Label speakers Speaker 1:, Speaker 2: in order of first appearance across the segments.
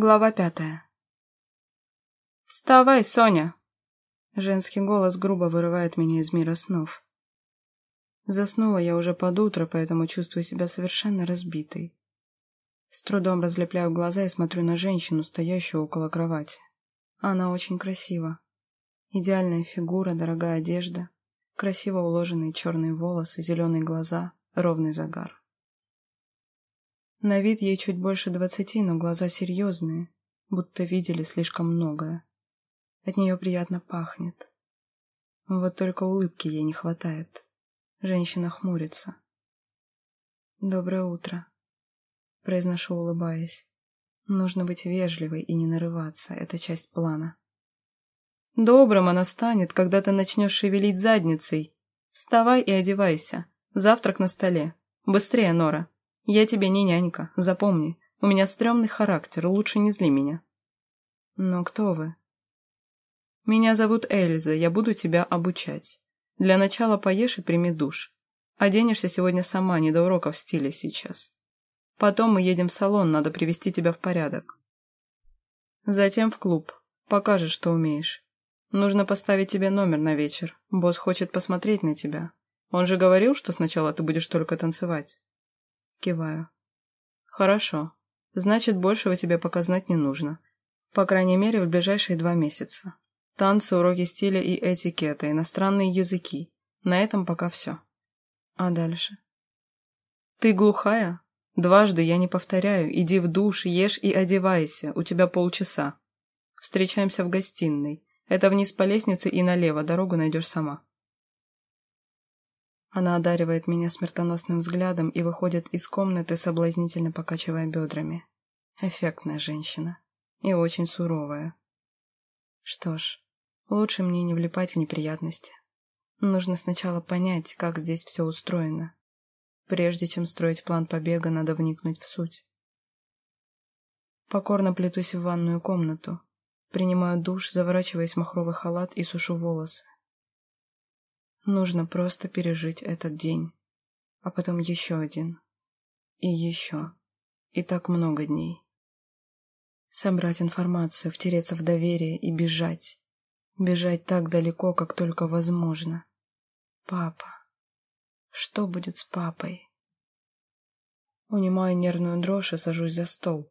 Speaker 1: Глава пятая. «Вставай, Соня!» Женский голос грубо вырывает меня из мира снов. Заснула я уже под утро, поэтому чувствую себя совершенно разбитой. С трудом разлепляю глаза и смотрю на женщину, стоящую около кровати. Она очень красива. Идеальная фигура, дорогая одежда, красиво уложенные черные волосы, зеленые глаза, ровный загар. На вид ей чуть больше двадцати, но глаза серьезные, будто видели слишком многое. От нее приятно пахнет. Вот только улыбки ей не хватает. Женщина хмурится. «Доброе утро», — произношу, улыбаясь. Нужно быть вежливой и не нарываться, это часть плана. «Добрым она станет, когда ты начнешь шевелить задницей. Вставай и одевайся. Завтрак на столе. Быстрее, Нора». Я тебе не нянька, запомни. У меня стрёмный характер, лучше не зли меня. Но кто вы? Меня зовут Эльза, я буду тебя обучать. Для начала поешь и прими душ. Оденешься сегодня сама, не до уроков стиля сейчас. Потом мы едем в салон, надо привести тебя в порядок. Затем в клуб. Покажешь, что умеешь. Нужно поставить тебе номер на вечер. Босс хочет посмотреть на тебя. Он же говорил, что сначала ты будешь только танцевать. Киваю. Хорошо. Значит, большего тебе пока не нужно. По крайней мере, в ближайшие два месяца. Танцы, уроки стиля и этикета, иностранные языки. На этом пока все. А дальше? Ты глухая? Дважды я не повторяю. Иди в душ, ешь и одевайся. У тебя полчаса. Встречаемся в гостиной. Это вниз по лестнице и налево. Дорогу найдешь сама. Она одаривает меня смертоносным взглядом и выходит из комнаты, соблазнительно покачивая бедрами. Эффектная женщина. И очень суровая. Что ж, лучше мне не влипать в неприятности. Нужно сначала понять, как здесь все устроено. Прежде чем строить план побега, надо вникнуть в суть. Покорно плетусь в ванную комнату. Принимаю душ, заворачиваясь в махровый халат и сушу волосы. Нужно просто пережить этот день, а потом еще один. И еще. И так много дней. Собрать информацию, втереться в доверие и бежать. Бежать так далеко, как только возможно. Папа. Что будет с папой? Унимаю нервную дрожь и сажусь за стол.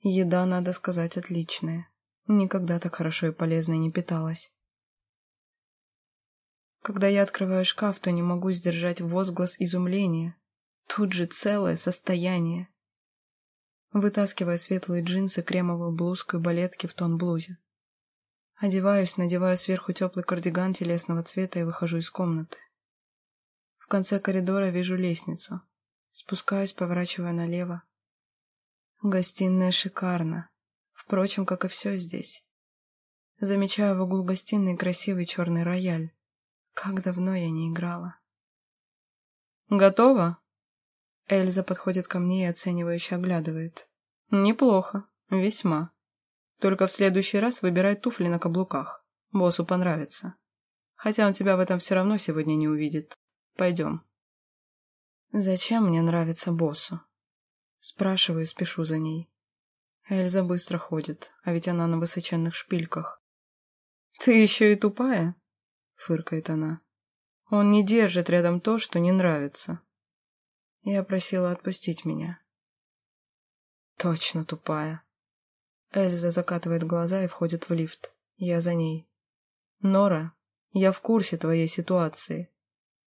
Speaker 1: Еда, надо сказать, отличная. Никогда так хорошо и полезно не питалась. Когда я открываю шкаф, то не могу сдержать возглас изумления. Тут же целое состояние. Вытаскиваю светлые джинсы, кремовую блузку и балетки в тон блузе. Одеваюсь, надеваю сверху теплый кардиган телесного цвета и выхожу из комнаты. В конце коридора вижу лестницу. Спускаюсь, поворачивая налево. Гостиная шикарна. Впрочем, как и все здесь. Замечаю в углу гостиной красивый черный рояль. Как давно я не играла. «Готово?» Эльза подходит ко мне и оценивающе оглядывает. «Неплохо. Весьма. Только в следующий раз выбирай туфли на каблуках. Боссу понравится. Хотя он тебя в этом все равно сегодня не увидит. Пойдем». «Зачем мне нравится боссу?» Спрашиваю спешу за ней. Эльза быстро ходит, а ведь она на высоченных шпильках. «Ты еще и тупая?» Фыркает она. Он не держит рядом то, что не нравится. Я просила отпустить меня. Точно тупая. Эльза закатывает глаза и входит в лифт. Я за ней. Нора, я в курсе твоей ситуации.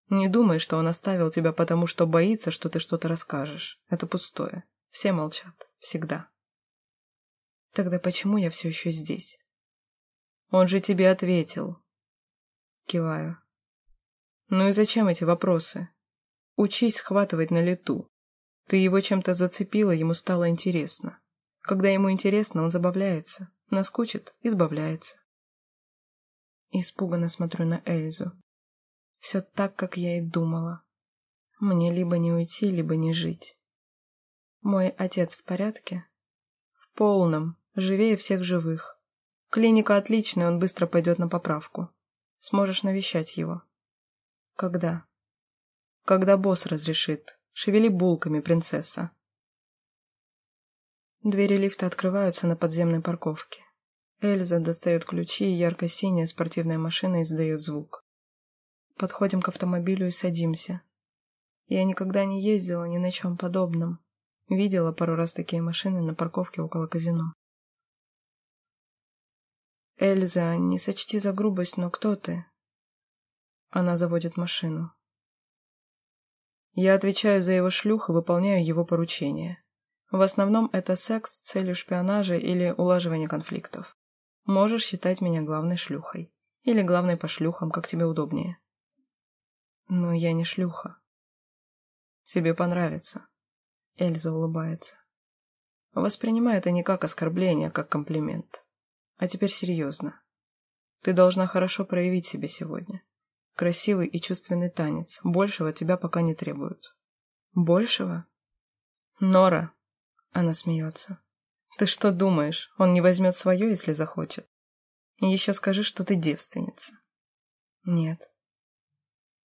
Speaker 1: Не думай, что он оставил тебя потому, что боится, что ты что-то расскажешь. Это пустое. Все молчат. Всегда. Тогда почему я все еще здесь? Он же тебе ответил. Киваю. Ну и зачем эти вопросы? Учись схватывать на лету. Ты его чем-то зацепила, ему стало интересно. Когда ему интересно, он забавляется. Наскучит — избавляется. Испуганно смотрю на Эльзу. Все так, как я и думала. Мне либо не уйти, либо не жить. Мой отец в порядке? В полном, живее всех живых. Клиника отличная, он быстро пойдет на поправку. Сможешь навещать его. Когда? Когда босс разрешит. Шевели булками, принцесса. Двери лифта открываются на подземной парковке. Эльза достает ключи, и ярко-синяя спортивная машина издает звук. Подходим к автомобилю и садимся. Я никогда не ездила ни на чем подобном. Видела пару раз такие машины на парковке около казино. «Эльза, не сочти за грубость, но кто ты?» Она заводит машину. Я отвечаю за его шлюх и выполняю его поручения. В основном это секс с целью шпионажа или улаживания конфликтов. Можешь считать меня главной шлюхой. Или главной по шлюхам, как тебе удобнее. Но я не шлюха. Тебе понравится. Эльза улыбается. Воспринимай это не как оскорбление, а как комплимент. А теперь серьезно. Ты должна хорошо проявить себя сегодня. Красивый и чувственный танец. Большего тебя пока не требуют. Большего? Нора. Она смеется. Ты что думаешь, он не возьмет свое, если захочет? И еще скажи, что ты девственница. Нет.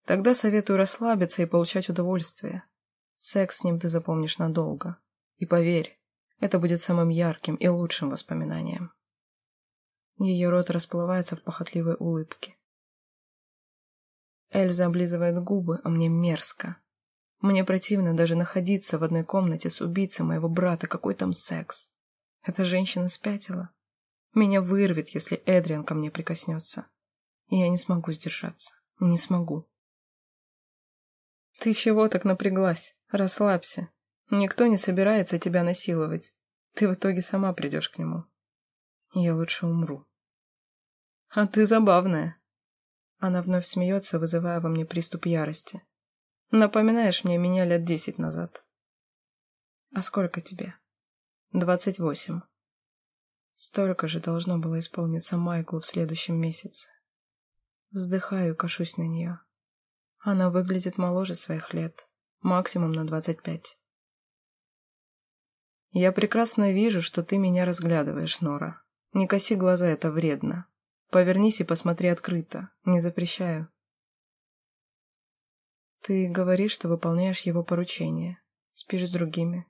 Speaker 1: Тогда советую расслабиться и получать удовольствие. Секс с ним ты запомнишь надолго. И поверь, это будет самым ярким и лучшим воспоминанием. Ее рот расплывается в похотливой улыбке. Эльза облизывает губы, а мне мерзко. Мне противно даже находиться в одной комнате с убийцей моего брата. Какой там секс? Эта женщина спятила. Меня вырвет, если Эдриан ко мне прикоснется. И я не смогу сдержаться. Не смогу. Ты чего так напряглась? Расслабься. Никто не собирается тебя насиловать. Ты в итоге сама придешь к нему. Я лучше умру. А ты забавная. Она вновь смеется, вызывая во мне приступ ярости. Напоминаешь мне меня лет десять назад. А сколько тебе? Двадцать восемь. Столько же должно было исполниться Майклу в следующем месяце. Вздыхаю и кашусь на нее. Она выглядит моложе своих лет, максимум на двадцать пять. Я прекрасно вижу, что ты меня разглядываешь, Нора. Не коси глаза, это вредно. Повернись и посмотри открыто. Не запрещаю. Ты говоришь, что выполняешь его поручения. Спишь с другими.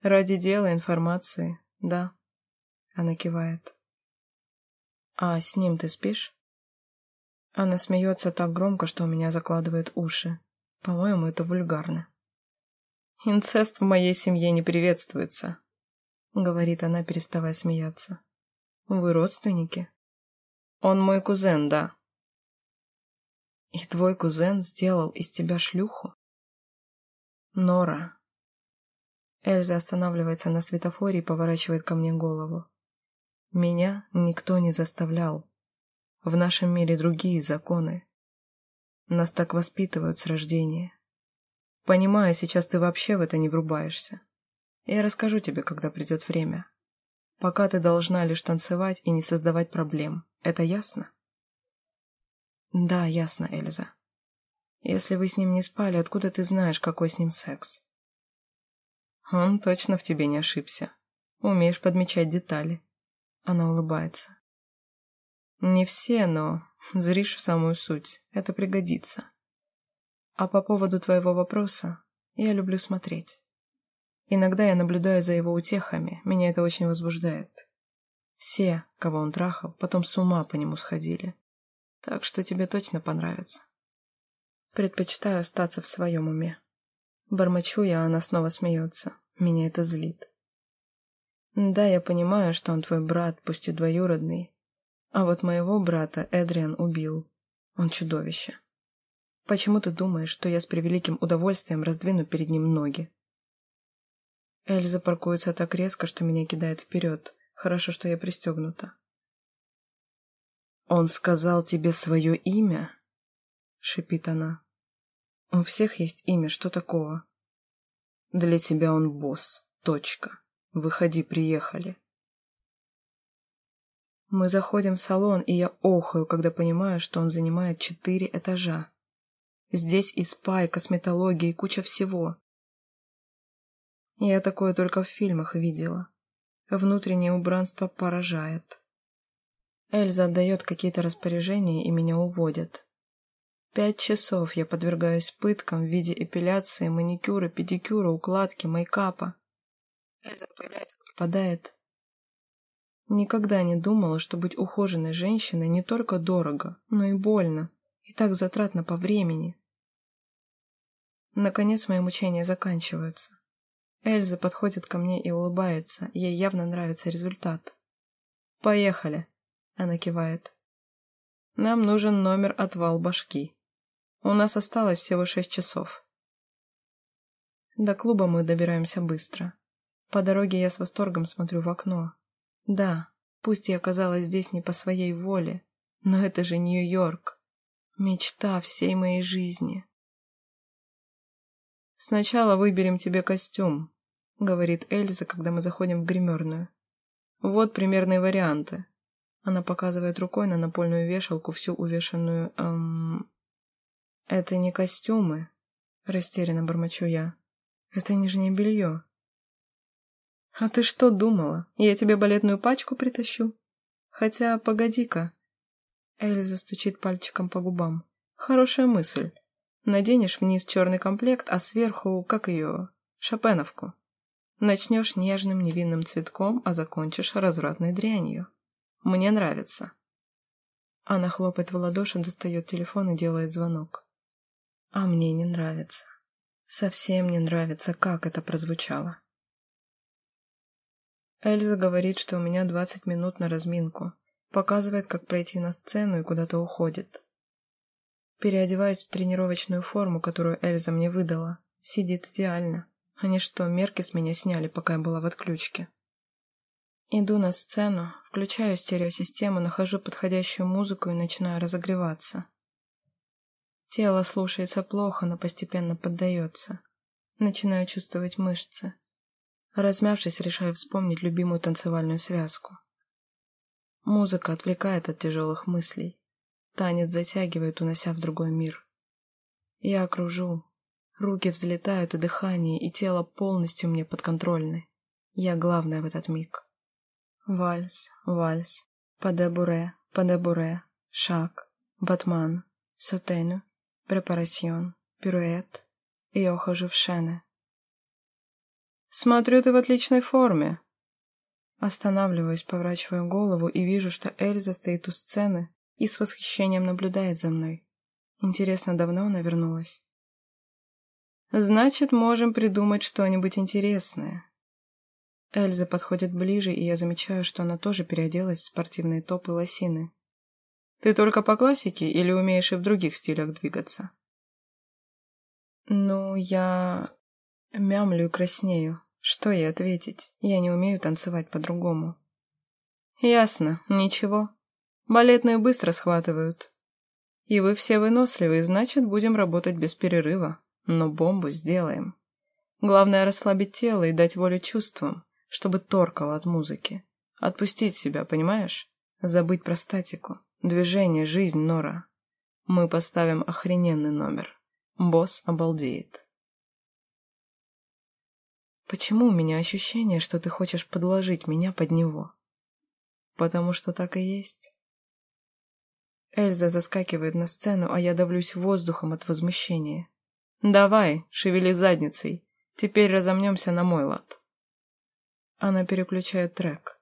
Speaker 1: Ради дела, информации, да. Она кивает. А с ним ты спишь? Она смеется так громко, что у меня закладывает уши. По-моему, это вульгарно. «Инцест в моей семье не приветствуется», — говорит она, переставая смеяться. «Вы родственники?» «Он мой кузен, да». «И твой кузен сделал из тебя шлюху?» «Нора». Эльза останавливается на светофоре и поворачивает ко мне голову. «Меня никто не заставлял. В нашем мире другие законы. Нас так воспитывают с рождения. Понимаю, сейчас ты вообще в это не врубаешься. Я расскажу тебе, когда придет время. Пока ты должна лишь танцевать и не создавать проблем. Это ясно? Да, ясно, Эльза. Если вы с ним не спали, откуда ты знаешь, какой с ним секс? Он точно в тебе не ошибся. Умеешь подмечать детали. Она улыбается. Не все, но зришь в самую суть. Это пригодится. А по поводу твоего вопроса, я люблю смотреть. Иногда я наблюдаю за его утехами, меня это очень возбуждает. Все, кого он трахал, потом с ума по нему сходили. Так что тебе точно понравится. Предпочитаю остаться в своем уме. Бормочу я, а она снова смеется. Меня это злит. Да, я понимаю, что он твой брат, пусть и двоюродный. А вот моего брата Эдриан убил. Он чудовище. Почему ты думаешь, что я с превеликим удовольствием раздвину перед ним ноги? Эльза паркуется так резко, что меня кидает вперед. Хорошо, что я пристегнута. «Он сказал тебе свое имя?» — шипит она. «У всех есть имя, что такого?» «Для тебя он босс. Точка. Выходи, приехали». Мы заходим в салон, и я охаю, когда понимаю, что он занимает четыре этажа. Здесь и спа, и косметология, и куча всего. Я такое только в фильмах видела. Внутреннее убранство поражает. Эльза отдает какие-то распоряжения, и меня уводят. Пять часов я подвергаюсь пыткам в виде эпиляции, маникюра, педикюра, укладки, мейкапа. Эльза появляется, пропадает. Никогда не думала, что быть ухоженной женщиной не только дорого, но и больно, и так затратно по времени. Наконец мои мучения заканчиваются. Эльза подходит ко мне и улыбается, ей явно нравится результат. «Поехали!» — она кивает. «Нам нужен номер отвал башки. У нас осталось всего шесть часов». До клуба мы добираемся быстро. По дороге я с восторгом смотрю в окно. Да, пусть я оказалась здесь не по своей воле, но это же Нью-Йорк. Мечта всей моей жизни. «Сначала выберем тебе костюм», — говорит Эльза, когда мы заходим в гримерную. «Вот примерные варианты». Она показывает рукой на напольную вешалку, всю увешанную... Эм... «Это не костюмы», — растерянно бормочу я. «Это нижнее белье». «А ты что думала? Я тебе балетную пачку притащу? Хотя, погоди-ка». Эльза стучит пальчиком по губам. «Хорошая мысль. Наденешь вниз черный комплект, а сверху, как ее, шопеновку. Начнешь нежным невинным цветком, а закончишь развратной дрянью. Мне нравится». Она хлопает в ладоши, достает телефон и делает звонок. А мне не нравится. Совсем не нравится, как это прозвучало. Эльза говорит, что у меня 20 минут на разминку. Показывает, как пройти на сцену и куда-то уходит. Переодеваюсь в тренировочную форму, которую Эльза мне выдала. Сидит идеально. Они что, мерки с меня сняли, пока я была в отключке? Иду на сцену, включаю стереосистему, нахожу подходящую музыку и начинаю разогреваться. Тело слушается плохо, но постепенно поддается. Начинаю чувствовать мышцы. Размявшись, решаю вспомнить любимую танцевальную связку. Музыка отвлекает от тяжелых мыслей. Танец затягивает, унося в другой мир. Я окружу. Руки взлетают, и дыхание, и тело полностью мне подконтрольны. Я главная в этот миг. Вальс, вальс, падебуре, падебуре, шаг, батман, сутену, препарасьон, пируэт, и я ухожу в шены. «Смотрю, ты в отличной форме». Останавливаюсь, поворачиваю голову и вижу, что Эльза стоит у сцены и с восхищением наблюдает за мной. Интересно, давно она вернулась? «Значит, можем придумать что-нибудь интересное». Эльза подходит ближе, и я замечаю, что она тоже переоделась в спортивные топы лосины. «Ты только по классике или умеешь и в других стилях двигаться?» «Ну, я...» Мямлю и краснею. Что ей ответить? Я не умею танцевать по-другому. Ясно, ничего. Балетные быстро схватывают. И вы все выносливые, значит, будем работать без перерыва. Но бомбу сделаем. Главное расслабить тело и дать волю чувствам, чтобы торкало от музыки. Отпустить себя, понимаешь? Забыть про статику. Движение, жизнь, Нора. Мы поставим охрененный номер. Босс обалдеет. Почему у меня ощущение, что ты хочешь подложить меня под него? Потому что так и есть. Эльза заскакивает на сцену, а я давлюсь воздухом от возмущения. «Давай, шевели задницей. Теперь разомнемся на мой лад». Она переключает трек.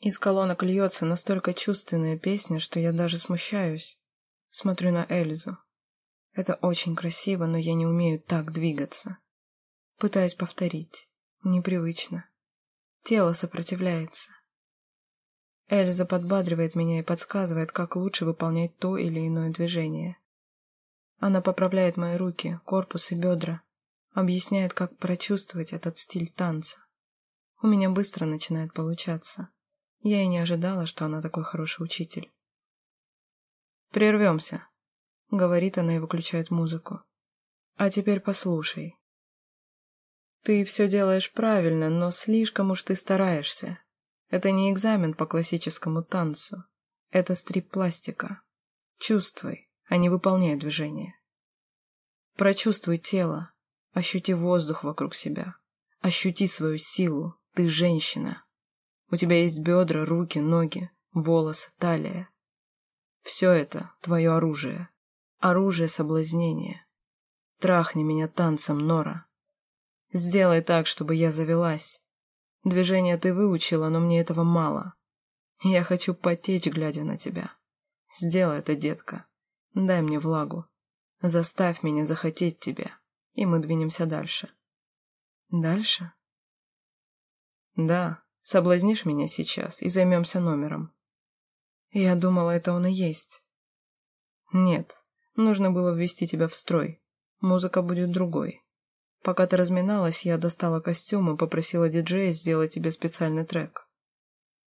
Speaker 1: Из колонок льется настолько чувственная песня, что я даже смущаюсь. Смотрю на Эльзу. Это очень красиво, но я не умею так двигаться. Пытаюсь повторить. Непривычно. Тело сопротивляется. Эльза подбадривает меня и подсказывает, как лучше выполнять то или иное движение. Она поправляет мои руки, корпус и бедра, объясняет, как прочувствовать этот стиль танца. У меня быстро начинает получаться. Я и не ожидала, что она такой хороший учитель. «Прервемся», — говорит она и выключает музыку. «А теперь послушай. Ты все делаешь правильно, но слишком уж ты стараешься. Это не экзамен по классическому танцу. Это стрип-пластика. Чувствуй, а не выполняй движение. Прочувствуй тело, ощути воздух вокруг себя. Ощути свою силу, ты женщина. У тебя есть бедра, руки, ноги, волосы, талия. Все это твое оружие. Оружие соблазнения. Трахни меня танцем, Нора. Сделай так, чтобы я завелась. Движение ты выучила, но мне этого мало. Я хочу потечь, глядя на тебя. Сделай это, детка. Дай мне влагу. Заставь меня захотеть тебя, и мы двинемся дальше. Дальше? Да, соблазнишь меня сейчас и займемся номером. Я думала, это он и есть. Нет, нужно было ввести тебя в строй. Музыка будет другой. Пока ты разминалась, я достала костюм и попросила диджея сделать тебе специальный трек.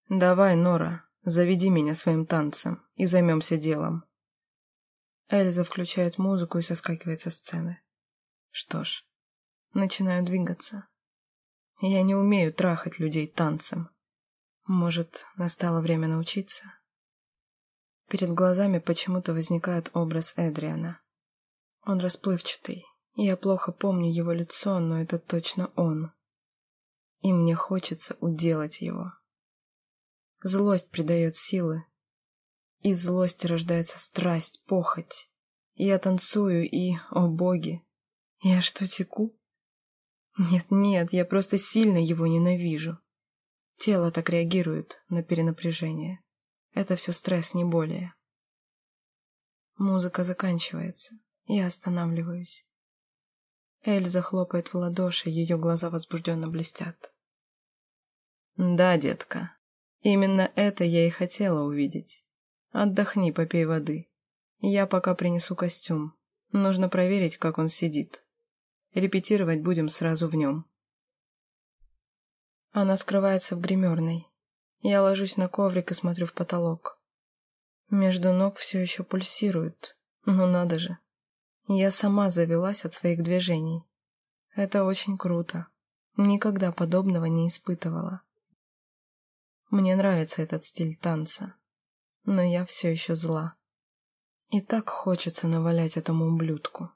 Speaker 1: Давай, Нора, заведи меня своим танцем и займемся делом. Эльза включает музыку и соскакивает со сцены. Что ж, начинаю двигаться. Я не умею трахать людей танцем. Может, настало время научиться? Перед глазами почему-то возникает образ Эдриана. Он расплывчатый. Я плохо помню его лицо, но это точно он. И мне хочется уделать его. Злость придает силы. Из злости рождается страсть, похоть. Я танцую и, о боги, я что, теку? Нет-нет, я просто сильно его ненавижу. Тело так реагирует на перенапряжение. Это все стресс, не более. Музыка заканчивается. Я останавливаюсь. Эльза хлопает в ладоши, ее глаза возбужденно блестят. «Да, детка, именно это я и хотела увидеть. Отдохни, попей воды. Я пока принесу костюм. Нужно проверить, как он сидит. Репетировать будем сразу в нем». Она скрывается в гримерной. Я ложусь на коврик и смотрю в потолок. Между ног все еще пульсирует. Ну надо же. Я сама завелась от своих движений. Это очень круто. Никогда подобного не испытывала. Мне нравится этот стиль танца. Но я все еще зла. И так хочется навалять этому ублюдку.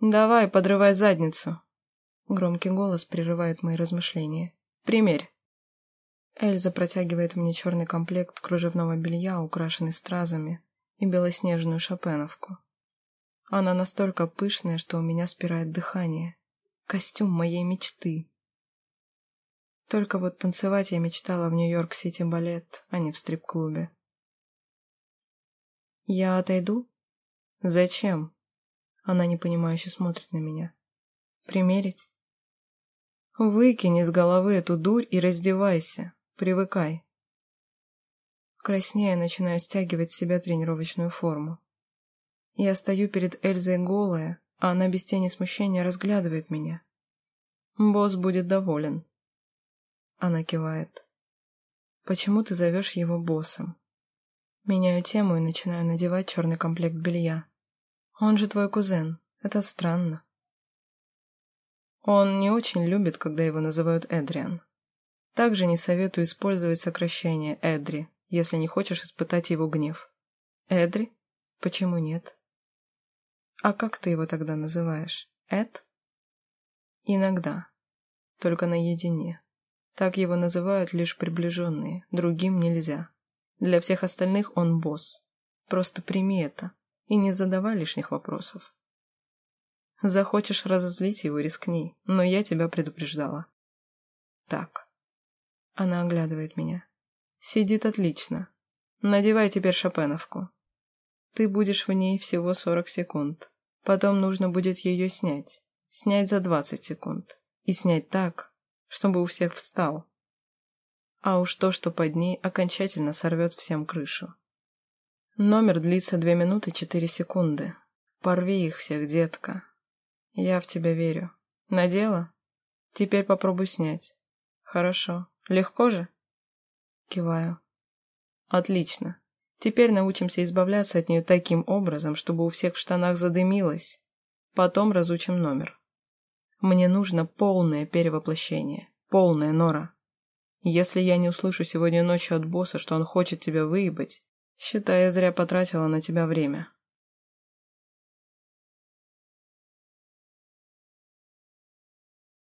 Speaker 1: «Давай, подрывай задницу!» Громкий голос прерывает мои размышления. «Примерь!» Эльза протягивает мне черный комплект кружевного белья, украшенный стразами, и белоснежную шопеновку. Она настолько пышная, что у меня спирает дыхание. Костюм моей мечты. Только вот танцевать я мечтала в Нью-Йорк-Сити балет, а не в стрип-клубе. «Я отойду?» «Зачем?» Она непонимающе смотрит на меня. «Примерить?» «Выкини с головы эту дурь и раздевайся. Привыкай». Краснея, начинаю стягивать с себя тренировочную форму. Я стою перед Эльзой голая, а она без тени смущения разглядывает меня. «Босс будет доволен». Она кивает. «Почему ты зовешь его боссом?» Меняю тему и начинаю надевать черный комплект белья. «Он же твой кузен. Это странно». Он не очень любит, когда его называют Эдриан. Также не советую использовать сокращение Эдри, если не хочешь испытать его гнев. Эдри? Почему нет? А как ты его тогда называешь? Эд? Иногда. Только наедине. Так его называют лишь приближенные, другим нельзя. Для всех остальных он босс. Просто прими это и не задавай лишних вопросов. Захочешь разозлить его, рискни, но я тебя предупреждала. Так. Она оглядывает меня. Сидит отлично. Надевай теперь шопеновку. Ты будешь в ней всего 40 секунд. Потом нужно будет ее снять. Снять за 20 секунд. И снять так, чтобы у всех встал. А уж то, что под ней, окончательно сорвет всем крышу. Номер длится 2 минуты 4 секунды. Порви их всех, детка. Я в тебя верю. Надела? Теперь попробуй снять. Хорошо. Легко же? Киваю. Отлично. Теперь научимся избавляться от нее таким образом, чтобы у всех в штанах задымилось. Потом разучим номер. Мне нужно полное перевоплощение. Полное, Нора. Если я не услышу сегодня ночью от босса, что он хочет тебя выебать, считай, я зря потратила на тебя время.